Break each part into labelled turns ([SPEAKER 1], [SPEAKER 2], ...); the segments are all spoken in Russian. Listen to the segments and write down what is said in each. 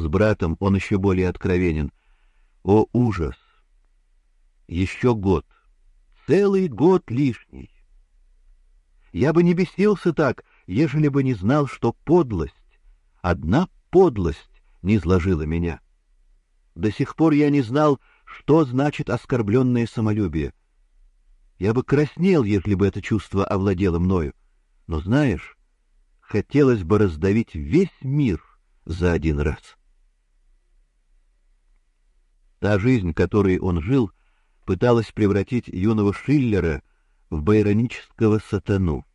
[SPEAKER 1] С братом он еще более откровенен. О ужас! Еще год, целый год лишний. Я бы не бесился так, ежели бы не знал, что подлость, одна подлость не изложила меня. До сих пор я не знал, что значит оскорбленное самолюбие. Я бы краснел, если бы это чувство овладело мною. Но знаешь, хотелось бы раздавить весь мир за один раз. Та жизнь, которой он жил, пыталась превратить юного Шиллера в байронического сатану.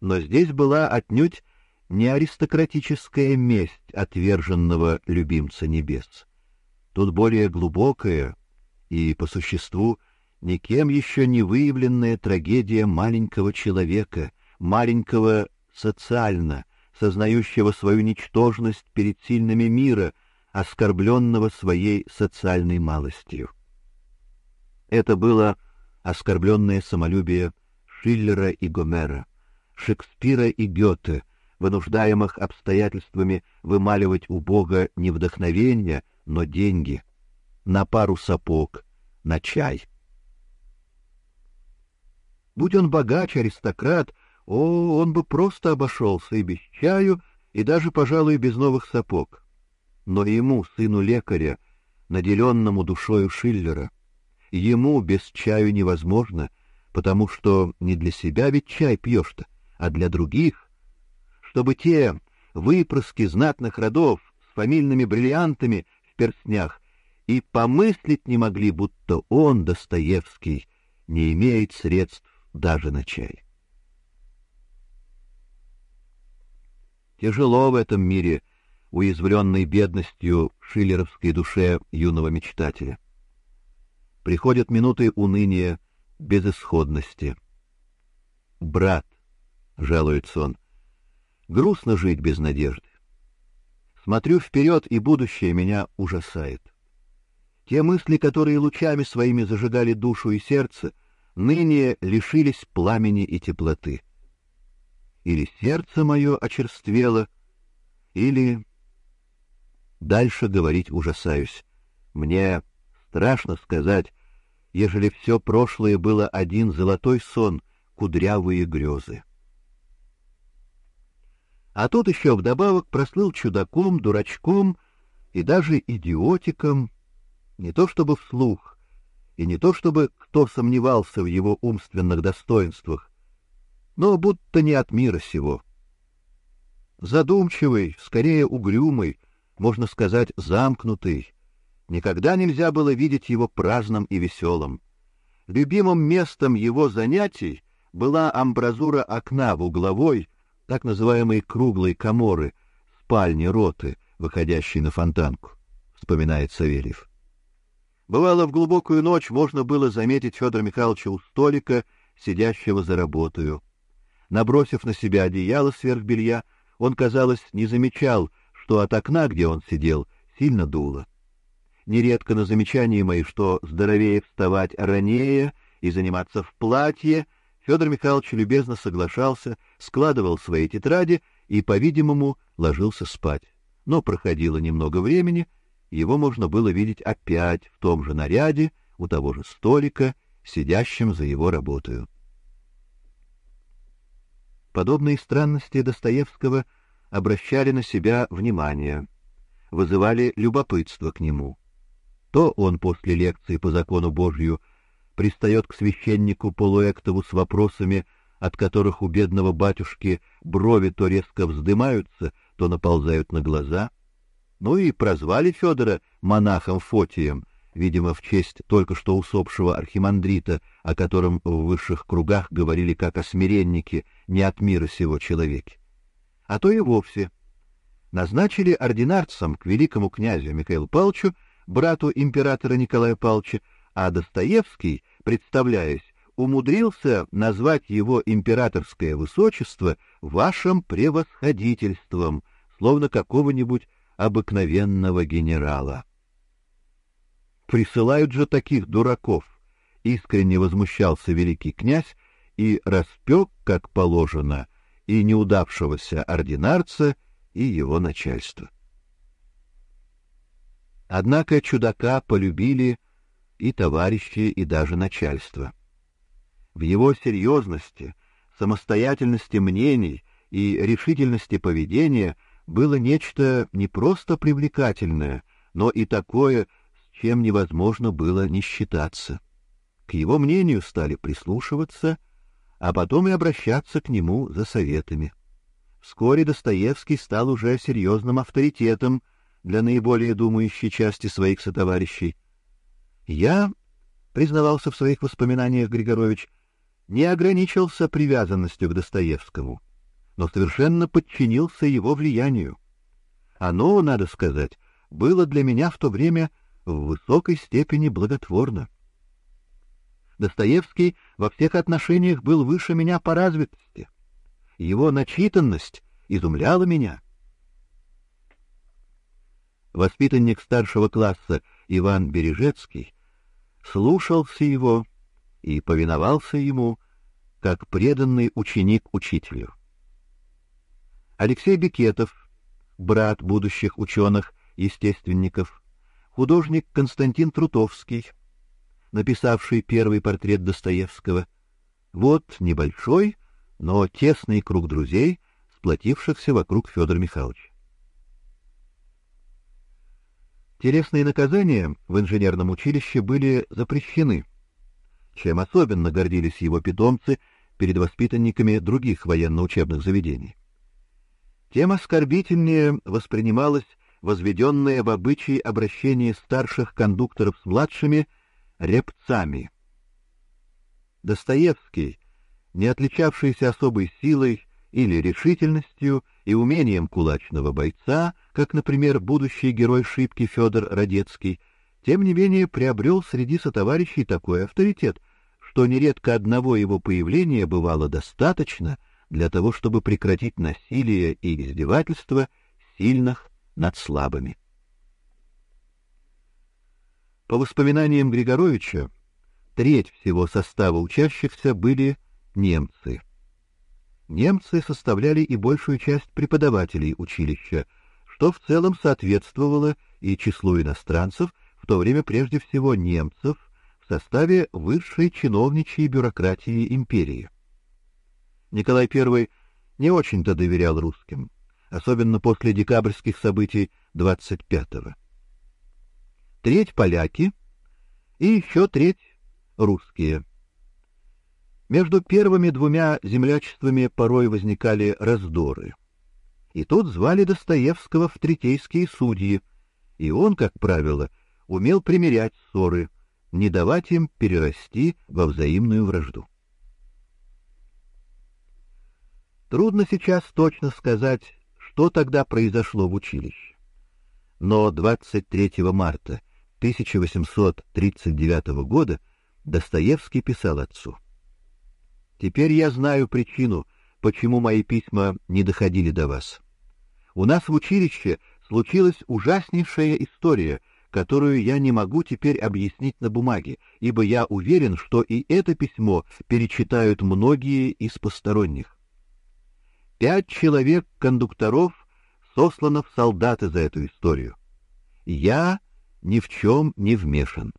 [SPEAKER 1] Но здесь была отнюдь не аристократическая месть отверженного любимца небес. Тут более глубокая и, по существу, никем еще не выявленная трагедия маленького человека, маленького социально, сознающего свою ничтожность перед сильными мира, оскорбленного своей социальной малостью. Это было оскорбленное самолюбие Шиллера и Гомера, Шекспира и Гёте, вынуждаемых обстоятельствами вымаливать у Бога не вдохновение, но деньги, на пару сапог, на чай. Будь он богач, аристократ, о, он бы просто обошелся и без чаю, и даже, пожалуй, без новых сапог но ему, сыну лекаря, наделенному душою Шиллера, ему без чаю невозможно, потому что не для себя ведь чай пьешь-то, а для других, чтобы те выпрыски знатных родов с фамильными бриллиантами в перстнях и помыслить не могли, будто он, Достоевский, не имеет средств даже на чай. Тяжело в этом мире — уязвленной бедностью шиллеровской душе юного мечтателя. Приходят минуты уныния, безысходности. Брат, жалуется он, грустно жить без надежды. Смотрю вперед, и будущее меня ужасает. Те мысли, которые лучами своими зажигали душу и сердце, ныне лишились пламени и теплоты. Или сердце мое очерствело, или Дальше говорить ужасаюсь. Мне страшно сказать, ежели все прошлое было один золотой сон, кудрявые грезы. А тут еще вдобавок прослыл чудаком, дурачком и даже идиотиком, не то чтобы вслух, и не то чтобы кто сомневался в его умственных достоинствах, но будто не от мира сего. Задумчивый, скорее угрюмый, можно сказать, замкнутый. Никогда нельзя было видеть его праздным и веселым. Любимым местом его занятий была амбразура окна в угловой, так называемой круглой каморы, спальни роты, выходящей на фонтанку, вспоминает Савельев. Бывало, в глубокую ночь можно было заметить Федора Михайловича у столика, сидящего за работою. Набросив на себя одеяло сверх белья, он, казалось, не замечал, что от окна, где он сидел, сильно дуло. Нередко на замечания мои, что здоровее вставать ранее и заниматься в платье, Федор Михайлович любезно соглашался, складывал свои тетради и, по-видимому, ложился спать. Но проходило немного времени, его можно было видеть опять в том же наряде, у того же столика, сидящим за его работой. Подобные странности Достоевского — обращали на себя внимание, вызывали любопытство к нему. То он после лекции по закону Божию пристает к священнику Полуэктову с вопросами, от которых у бедного батюшки брови то резко вздымаются, то наползают на глаза. Ну и прозвали Федора монахом Фотием, видимо, в честь только что усопшего архимандрита, о котором в высших кругах говорили как о смиреннике, не от мира сего человеке а то и вовсе. Назначили ординарцем к великому князю Михаилу Павловичу, брату императора Николая Павловича, а Достоевский, представляясь, умудрился назвать его императорское высочество вашим превосходительством, словно какого-нибудь обыкновенного генерала. Присылают же таких дураков, искренне возмущался великий князь и распек, как положено, и неудавшегося ординарца, и его начальство. Однако чудака полюбили и товарищи, и даже начальство. В его серьезности, самостоятельности мнений и решительности поведения было нечто не просто привлекательное, но и такое, с чем невозможно было не считаться. К его мнению стали прислушиваться, а потом и обращаться к нему за советами. Вскоре Достоевский стал уже серьезным авторитетом для наиболее думающей части своих сотоварищей. Я, признавался в своих воспоминаниях Григорович, не ограничился привязанностью к Достоевскому, но совершенно подчинился его влиянию. Оно, надо сказать, было для меня в то время в высокой степени благотворно. Достоевский во всех отношениях был выше меня по развитости. Его начитанность изумляла меня. Воспитанник старшего класса Иван Бережецкий слушался его и повиновался ему, как преданный ученик учителю. Алексей Бекетов, брат будущих ученых-естественников, художник Константин Трутовский, написавший первый портрет Достоевского. Вот небольшой, но тесный круг друзей, сплотившихся вокруг Федора Михайловича. Телесные наказания в инженерном училище были запрещены, чем особенно гордились его питомцы перед воспитанниками других военно-учебных заведений. Тем оскорбительнее воспринималось возведенное в обычай обращение старших кондукторов с младшими репцами. Достоевский, не отличавшийся особой силой или решительностью и умением кулачного бойца, как, например, будущий герой шибки Федор Радецкий, тем не менее приобрел среди сотоварищей такой авторитет, что нередко одного его появления бывало достаточно для того, чтобы прекратить насилие и издевательство сильных над слабыми. По воспоминаниям Григоровича, треть всего состава учащихся были немцы. Немцы составляли и большую часть преподавателей училища, что в целом соответствовало и числу иностранцев, в то время прежде всего немцев, в составе высшей чиновничьей бюрократии империи. Николай I не очень-то доверял русским, особенно после декабрьских событий 25-го. Треть поляки и еще треть русские. Между первыми двумя землячествами порой возникали раздоры. И тут звали Достоевского в третейские судьи, и он, как правило, умел примирять ссоры, не давать им перерасти во взаимную вражду. Трудно сейчас точно сказать, что тогда произошло в училище. Но 23 марта 1839 года Достоевский писал отцу: "Теперь я знаю причину, почему мои письма не доходили до вас. У нас в училище случилась ужаснейшая история, которую я не могу теперь объяснить на бумаге, ибо я уверен, что и это письмо перечитают многие из посторонних. Пять человек кондукторов сослано в солдаты за эту историю. Я ни в чем не вмешан.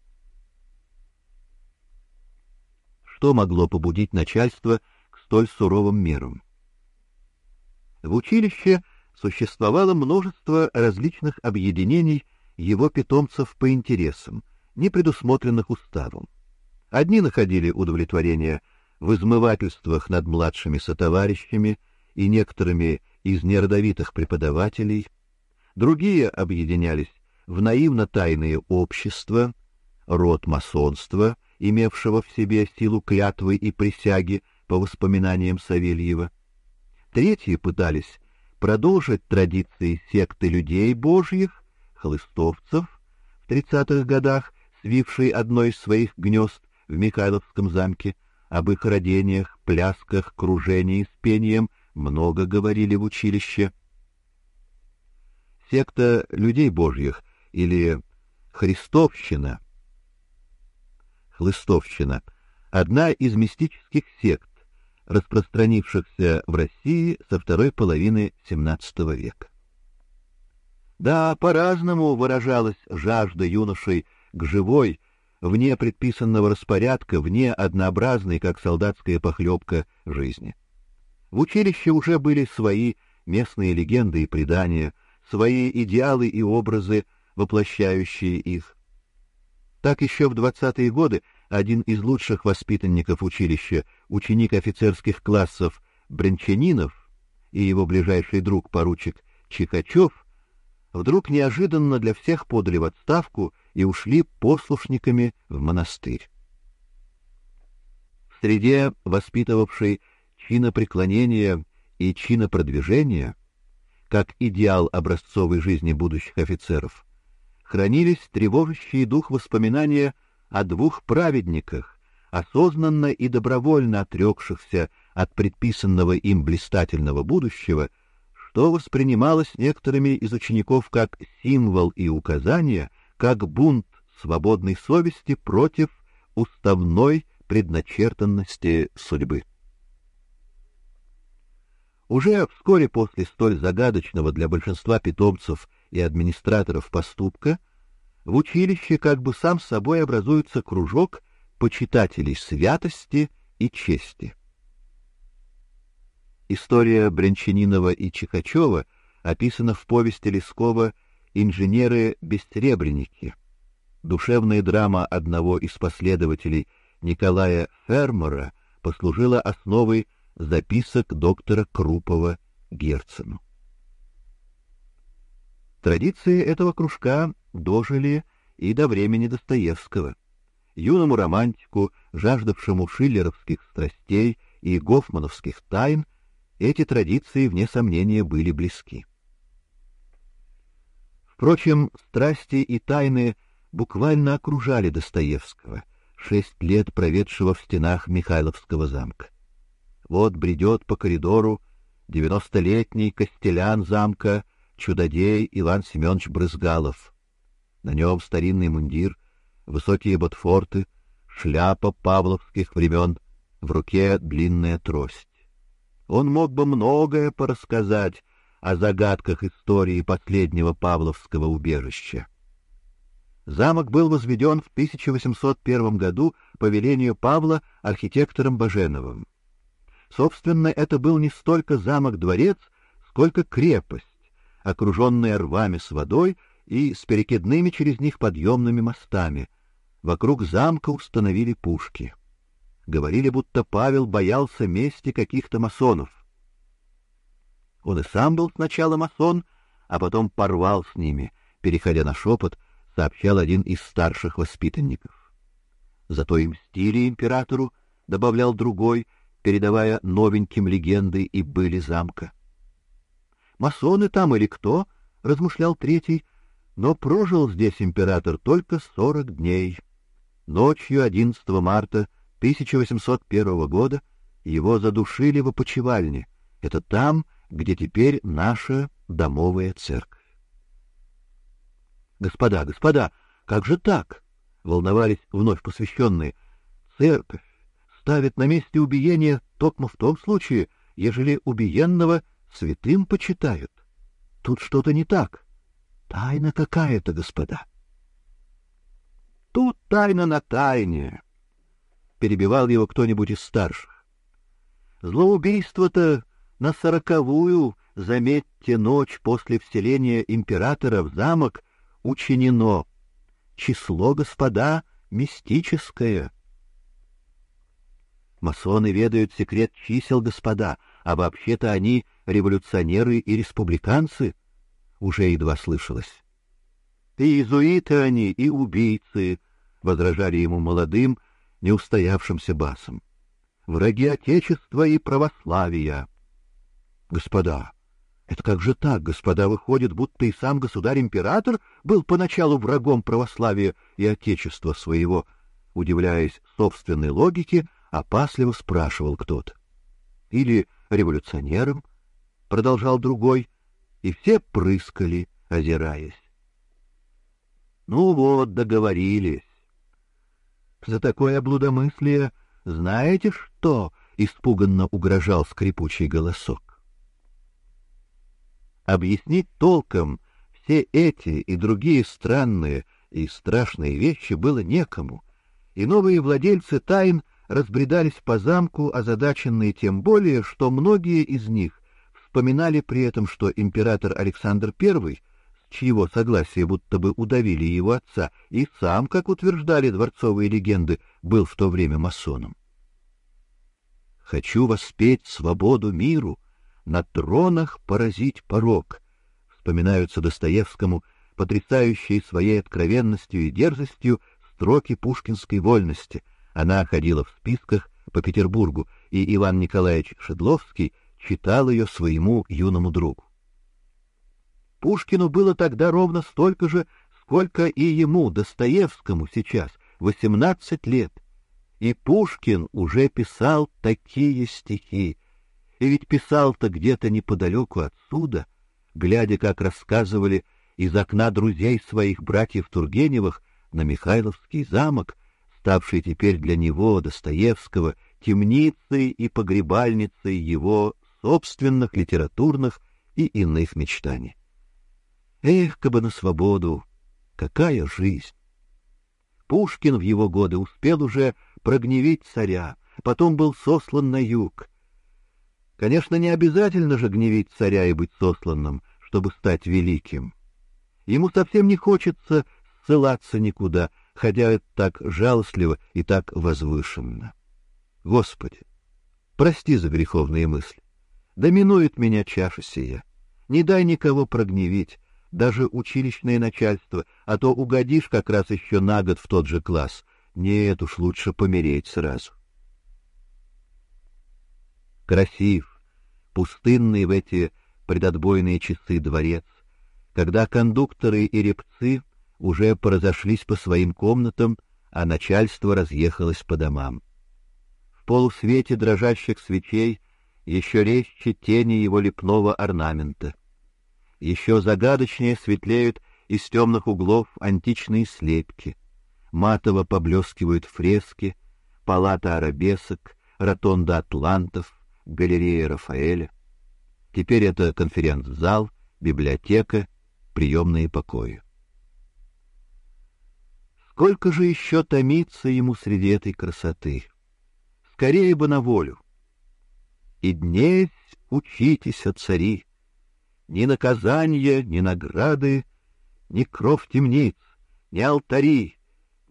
[SPEAKER 1] Что могло побудить начальство к столь суровым мерам? В училище существовало множество различных объединений его питомцев по интересам, не предусмотренных уставом. Одни находили удовлетворение в измывательствах над младшими сотоварищами и некоторыми из неродовитых преподавателей, другие объединялись в наивно-тайные общества, род масонства, имевшего в себе силу клятвы и присяги по воспоминаниям Савельева. Третьи пытались продолжить традиции секты людей божьих, хлыстовцев, в тридцатых годах свившей одно из своих гнезд в Михайловском замке, об их родениях, плясках, кружении с пением много говорили в училище. Секта людей божьих или христовщина, хлыстовщина, одна из мистических сект, распространившихся в России со второй половины XVII века. Да, по-разному выражалась жажда юношей к живой, вне предписанного распорядка, вне однообразной, как солдатская похлебка, жизни. В училище уже были свои местные легенды и предания, свои идеалы и образы, воплощающие их. Так еще в двадцатые годы один из лучших воспитанников училища, ученик офицерских классов Бренчанинов и его ближайший друг поручик Чикачев вдруг неожиданно для всех подали в отставку и ушли послушниками в монастырь. В среде, воспитывавшей чинопреклонения и чинопродвижения, как идеал образцовой жизни будущих офицеров, хранились тревожащие дух воспоминания о двух праведниках, осознанно и добровольно отрекшихся от предписанного им блистательного будущего, что воспринималось некоторыми из учеников как символ и указание, как бунт свободной совести против уставной предначертанности судьбы. Уже вскоре после столь загадочного для большинства питомцев и администраторов поступка в училище как бы сам собой образуется кружок почитателей святости и чести. История Брянчанинова и Чикачева описана в повести Лескова «Инженеры-бессребреники». Душевная драма одного из последователей Николая Фермера послужила основой записок доктора Крупова Герцену. Традиции этого кружка дожили и до времени Достоевского. Юному романтику, жаждавшему шиллеровских страстей и гофмановских тайн, эти традиции вне сомнения были близки. Впрочем, страсти и тайны буквально окружали Достоевского, шесть лет проведшего в стенах Михайловского замка. Вот бредет по коридору девяностолетний костелян замка, чудодей Иван Семенович Брызгалов. На нем старинный мундир, высокие ботфорты, шляпа павловских времен, в руке длинная трость. Он мог бы многое порассказать о загадках истории последнего павловского убежища. Замок был возведен в 1801 году по велению Павла архитектором Баженовым. Собственно, это был не столько замок-дворец, сколько крепость, окруженная рвами с водой и с перекидными через них подъемными мостами. Вокруг замка установили пушки. Говорили, будто Павел боялся мести каких-то масонов. Он и сам был сначала масон, а потом порвал с ними, переходя на шепот, сообщал один из старших воспитанников. Зато им мстили императору, добавлял другой, передавая новеньким легенды и были замка. Масоны там или кто, размышлял третий, но прожил здесь император только сорок дней. Ночью 11 марта 1801 года его задушили в опочивальне. Это там, где теперь наша домовая церковь. Господа, господа, как же так? волновались вновь посвященные. Церковь ставит на месте убиения только в том случае, ежели убиенного святым почитают. Тут что-то не так. Тайна какая-то, господа. Тут тайна на тайне. Перебивал его кто-нибудь из старших. Злоубийство-то на сороковую, заметьте, ночь после вселения императора в замок учинено. Число, господа, мистическое. Масоны ведают секрет чисел, господа, а вообще-то они революционеры и республиканцы, уже едва слышалось. И иезуиты они, и убийцы, возражали ему молодым, неустоявшимся басом. Враги отечества и православия. Господа, это как же так, господа, выходит, будто и сам государь-император был поначалу врагом православия и отечества своего, удивляясь собственной логике, опасливо спрашивал кто-то. Или революционером, продолжал другой, и все прыскали, озираясь. Ну вот, договорились. За такое блудомыслие знаете что? испуганно угрожал скрипучий голосок. Объяснить толком все эти и другие странные и страшные вещи было некому, и новые владельцы тайн разбредались по замку, озадаченные тем более, что многие из них вспоминали при этом, что император Александр I, с чьего согласия будто бы удавили его отца, и сам, как утверждали дворцовые легенды, был в то время масоном. Хочу воспеть свободу миру, на тронах поразить порог. Вспоминаются Достоевскому потрясающие своей откровенностью и дерзостью строки пушкинской вольности. Она ходила в списках по Петербургу, и Иван Николаевич Шедловский читал ее своему юному другу. Пушкину было тогда ровно столько же, сколько и ему, Достоевскому, сейчас, восемнадцать лет и Пушкин уже писал такие стихи. И ведь писал-то где-то неподалеку отсюда, глядя, как рассказывали из окна друзей своих братьев Тургеневых на Михайловский замок, ставший теперь для него, Достоевского, темницей и погребальницей его собственных литературных и иных мечтаний. Эх, кабы на свободу! Какая жизнь! Пушкин в его годы успел уже прогневить царя, потом был сослан на юг. Конечно, не обязательно же гневить царя и быть сосланным, чтобы стать великим. Ему совсем не хочется ссылаться никуда, хотя так жалостливо и так возвышенно. Господи, прости за греховные мысли. Доминует меня чаша сия. Не дай никого прогневить, даже училищное начальство, а то угодишь как раз еще на год в тот же класс. Нет уж, лучше помереть сразу. Красив, пустынный в эти предотбойные часы дворец, когда кондукторы и репцы уже поразошлись по своим комнатам, а начальство разъехалось по домам. В полусвете дрожащих свечей еще резче тени его лепного орнамента — еще загадочнее светлеют из темных углов античные слепки. Матово поблескивают фрески, палата арабесок, ротонда атлантов, галерея Рафаэля. Теперь это конференц-зал, библиотека, приемные покои. Сколько же еще томиться ему среди этой красоты? Скорее бы на волю. И днесь учитесь, цари, ни наказания, ни награды, ни кров темниц, ни алтари,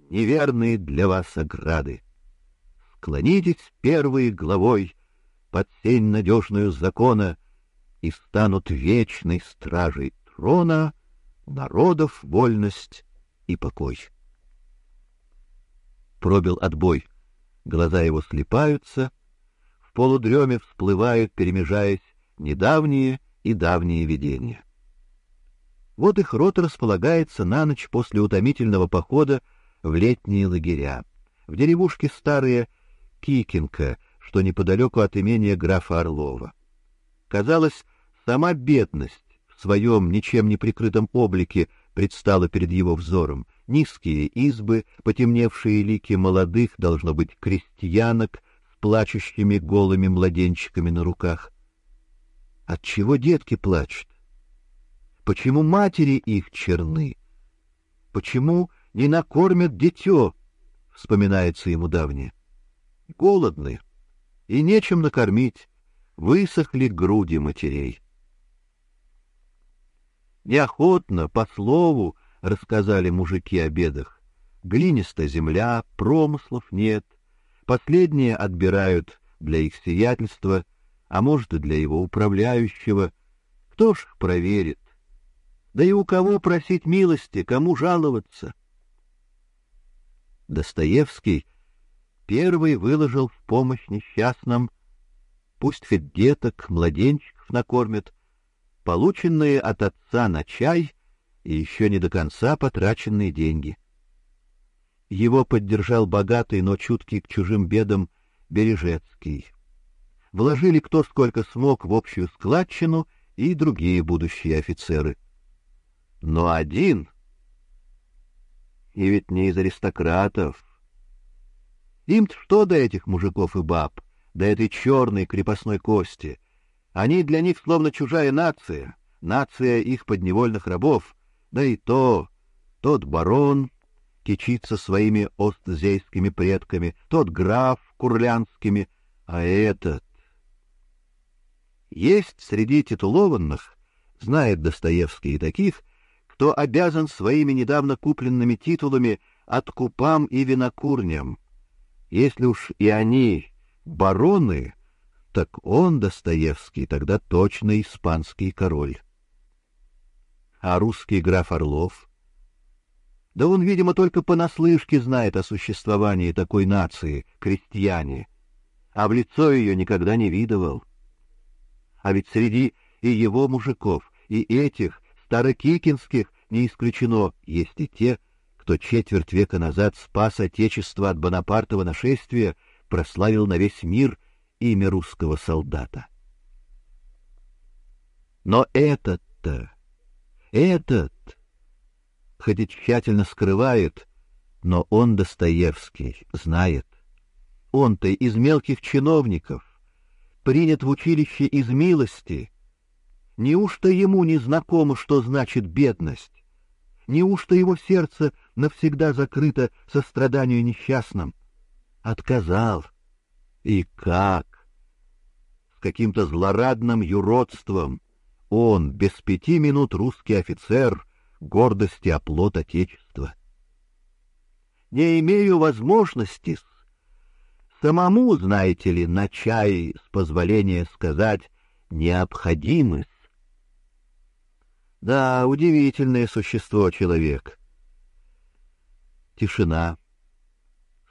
[SPEAKER 1] неверные для вас ограды. Склонитесь первой главой под сень надежную закона и станут вечной стражей трона народов вольность и покой. Пробил отбой. Глаза его слипаются, в полудреме всплывают, перемежаясь, недавние и давние видения. Вот их рот располагается на ночь после утомительного похода в летние лагеря. В деревушке старые Кикинка, что неподалеку от имения графа Орлова. Казалось, сама бедность в своем ничем не прикрытом облике предстала перед его взором. Низкие избы, потемневшие лики молодых, должно быть, крестьянок с плачущими голыми младенчиками на руках. От чего детки плачут? Почему матери их черны? Почему не накормят дитё? Вспоминается ему давнее. Голодны, и нечем накормить, высохли груди матерей. Неохотно, по слову, рассказали мужики о бедах. Глинистая земля, промыслов нет. Последние отбирают для их сиятельства а может и для его управляющего. Кто ж их проверит? Да и у кого просить милости, кому жаловаться? Достоевский первый выложил в помощь несчастным, пусть хоть деток, младенчиков накормят, полученные от отца на чай и еще не до конца потраченные деньги. Его поддержал богатый, но чуткий к чужим бедам Бережецкий вложили кто сколько смог в общую складчину и другие будущие офицеры. Но один, и ведь не из аристократов, им что до этих мужиков и баб, до этой черной крепостной кости? Они для них словно чужая нация, нация их подневольных рабов, Да и то, тот барон кичится своими остзейскими предками, тот граф курлянскими, а этот... Есть среди титулованных, знает Достоевский и таких, кто обязан своими недавно купленными титулами откупам и винокурням. Если уж и они бароны, так он, Достоевский, тогда точно испанский король. А русский граф Орлов? Да он, видимо, только понаслышке знает о существовании такой нации, крестьяне, а в лицо ее никогда не видывал. А ведь среди и его мужиков, и этих старокикинских не исключено, есть и те, кто четверть века назад спас отечество от Бонапартова нашествия, прославил на весь мир имя русского солдата. Но этот-то, этот, хоть и тщательно скрывает, но он, Достоевский, знает. Он-то из мелких чиновников, принят в училище из милости. Неужто ему не знакомо, что значит бедность? Неужто его сердце навсегда закрыто состраданию несчастным? Отказал. И как? каким-то злорадным юродством. Он, без пяти минут русский офицер, гордости оплот Отечества. Не имею возможности самому, знаете ли, на чай, с позволения сказать, необходимость. Да, удивительное существо человек. Тишина.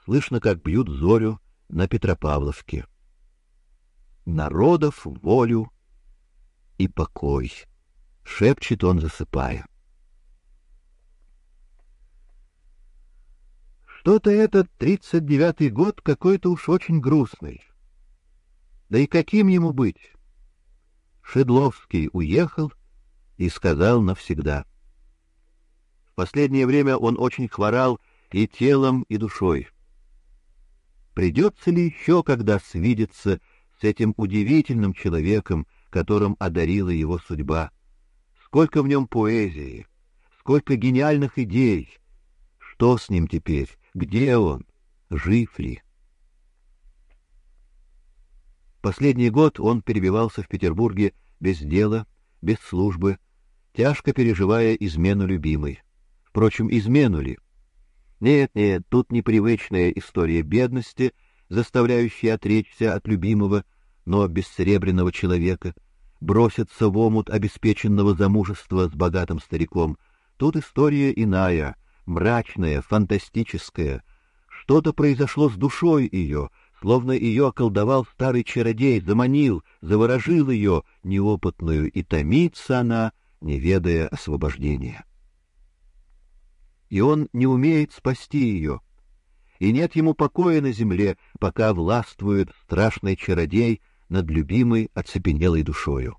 [SPEAKER 1] Слышно, как бьют зорю на Петропавловке народов волю и покой, шепчет он, засыпая. Что-то этот тридцать девятый год какой-то уж очень грустный. Да и каким ему быть? Шедловский уехал и сказал навсегда. В последнее время он очень хворал и телом, и душой. Придется ли еще когда свидеться с этим удивительным человеком, которым одарила его судьба. Сколько в нем поэзии, сколько гениальных идей. Что с ним теперь? Где он? Жив ли? Последний год он перебивался в Петербурге без дела, без службы, тяжко переживая измену любимой. Впрочем, измену ли? Нет, нет, тут непривычная история бедности — заставляющий отречься от любимого, но бессеребряного человека, броситься в омут обеспеченного замужества с богатым стариком. Тут история иная, мрачная, фантастическая. Что-то произошло с душой ее, словно ее околдовал старый чародей, заманил, заворожил ее, неопытную, и томится она, не ведая освобождения. И он не умеет спасти ее, и нет ему покоя на земле, пока властвует страшный чародей над любимой оцепенелой душою.